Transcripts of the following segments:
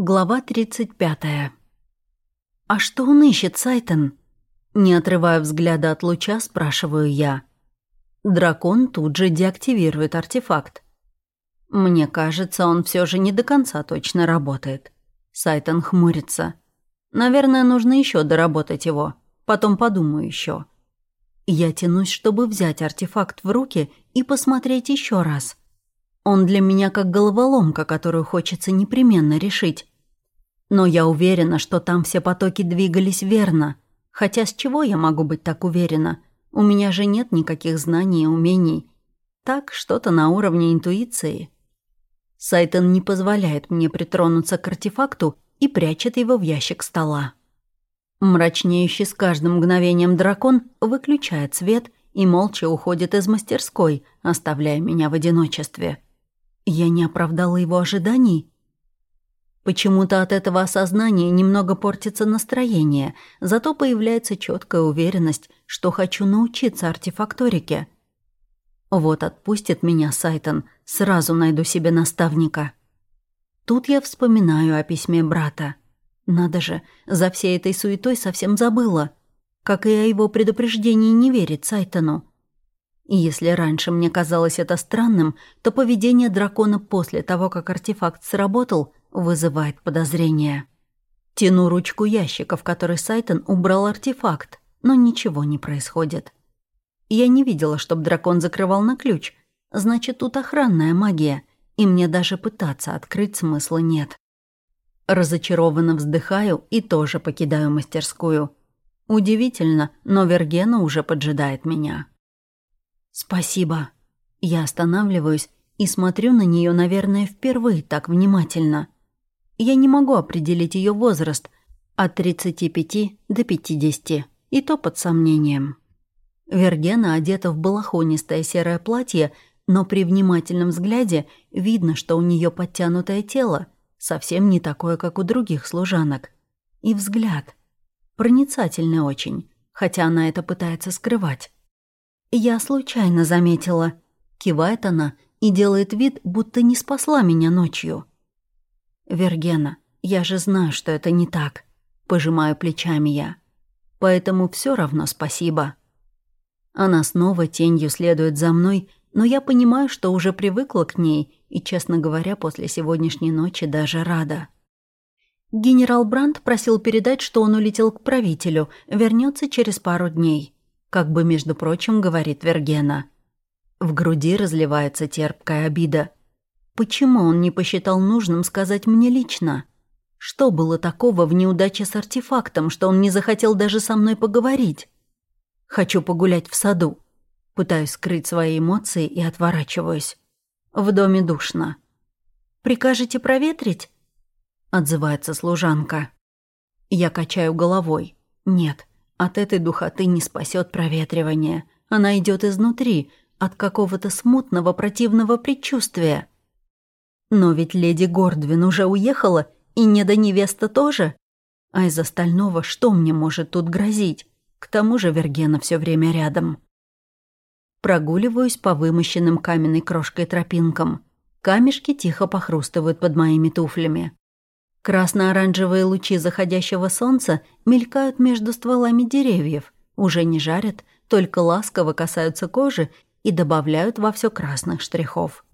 Глава 35. «А что он ищет, Сайтон?» Не отрывая взгляда от луча, спрашиваю я. Дракон тут же деактивирует артефакт. Мне кажется, он все же не до конца точно работает. Сайтон хмурится. Наверное, нужно еще доработать его. Потом подумаю еще. Я тянусь, чтобы взять артефакт в руки и посмотреть еще раз. Он для меня как головоломка, которую хочется непременно решить. Но я уверена, что там все потоки двигались верно. Хотя с чего я могу быть так уверена? У меня же нет никаких знаний и умений. Так, что-то на уровне интуиции. Сайтон не позволяет мне притронуться к артефакту и прячет его в ящик стола. Мрачнеющий с каждым мгновением дракон выключает свет и молча уходит из мастерской, оставляя меня в одиночестве. Я не оправдала его ожиданий? Почему-то от этого осознания немного портится настроение, зато появляется четкая уверенность, что хочу научиться артефакторике. Вот отпустит меня Сайтон, сразу найду себе наставника. Тут я вспоминаю о письме брата. Надо же, за всей этой суетой совсем забыла. Как и о его предупреждении не верить Сайтону. И если раньше мне казалось это странным, то поведение дракона после того, как артефакт сработал, вызывает подозрения. Тяну ручку ящика, в который Сайтон убрал артефакт, но ничего не происходит. Я не видела, чтобы дракон закрывал на ключ. Значит, тут охранная магия, и мне даже пытаться открыть смысла нет. Разочарованно вздыхаю и тоже покидаю мастерскую. Удивительно, но Вергена уже поджидает меня. «Спасибо». Я останавливаюсь и смотрю на нее, наверное, впервые так внимательно. Я не могу определить ее возраст от 35 до 50, и то под сомнением. Вергена одета в балахонистое серое платье, но при внимательном взгляде видно, что у нее подтянутое тело, совсем не такое, как у других служанок. И взгляд. Проницательный очень, хотя она это пытается скрывать. «Я случайно заметила», — кивает она и делает вид, будто не спасла меня ночью. «Вергена, я же знаю, что это не так», — пожимаю плечами я. «Поэтому все равно спасибо». Она снова тенью следует за мной, но я понимаю, что уже привыкла к ней и, честно говоря, после сегодняшней ночи даже рада. Генерал Брандт просил передать, что он улетел к правителю, вернется через пару дней как бы, между прочим, говорит Вергена. В груди разливается терпкая обида. Почему он не посчитал нужным сказать мне лично? Что было такого в неудаче с артефактом, что он не захотел даже со мной поговорить? Хочу погулять в саду. Пытаюсь скрыть свои эмоции и отворачиваюсь. В доме душно. «Прикажете проветрить?» Отзывается служанка. Я качаю головой. «Нет, от этой духоты не спасет проветривание. Она идет изнутри, от какого-то смутного противного предчувствия. Но ведь леди Гордвин уже уехала, и не до невеста тоже. А из остального что мне может тут грозить? К тому же Вергена все время рядом. Прогуливаюсь по вымощенным каменной крошкой тропинкам. Камешки тихо похрустывают под моими туфлями. Красно-оранжевые лучи заходящего солнца мелькают между стволами деревьев, уже не жарят, только ласково касаются кожи и добавляют во все красных штрихов.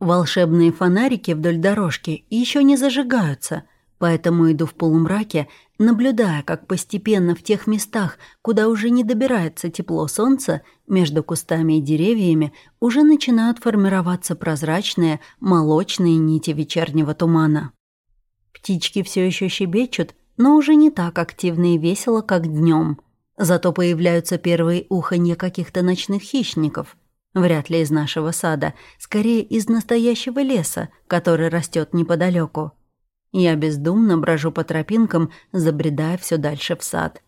Волшебные фонарики вдоль дорожки еще не зажигаются, поэтому иду в полумраке, наблюдая, как постепенно в тех местах, куда уже не добирается тепло солнца, между кустами и деревьями уже начинают формироваться прозрачные молочные нити вечернего тумана. Птички все еще щебечут, но уже не так активно и весело, как днем. Зато появляются первые уханья каких-то ночных хищников. Вряд ли из нашего сада, скорее из настоящего леса, который растет неподалеку. Я бездумно брожу по тропинкам, забредая все дальше в сад.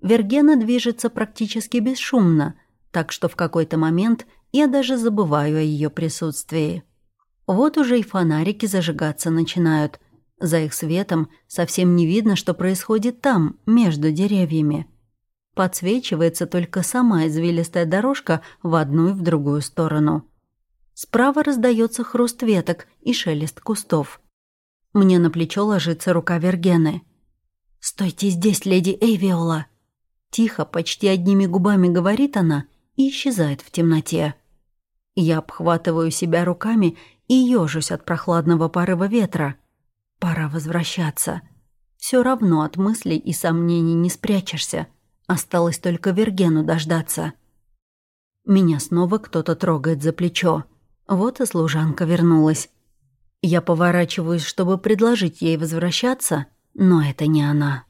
Вергена движется практически бесшумно, так что в какой-то момент я даже забываю о ее присутствии. Вот уже и фонарики зажигаться начинают — за их светом совсем не видно, что происходит там, между деревьями. Подсвечивается только сама извилистая дорожка в одну и в другую сторону. Справа раздается хруст веток и шелест кустов. Мне на плечо ложится рука Вергены. «Стойте здесь, леди Эйвиола!» Тихо, почти одними губами говорит она и исчезает в темноте. Я обхватываю себя руками и ёжусь от прохладного порыва ветра. Пора возвращаться. Все равно от мыслей и сомнений не спрячешься. Осталось только Вергену дождаться. Меня снова кто-то трогает за плечо. Вот и служанка вернулась. Я поворачиваюсь, чтобы предложить ей возвращаться, но это не она.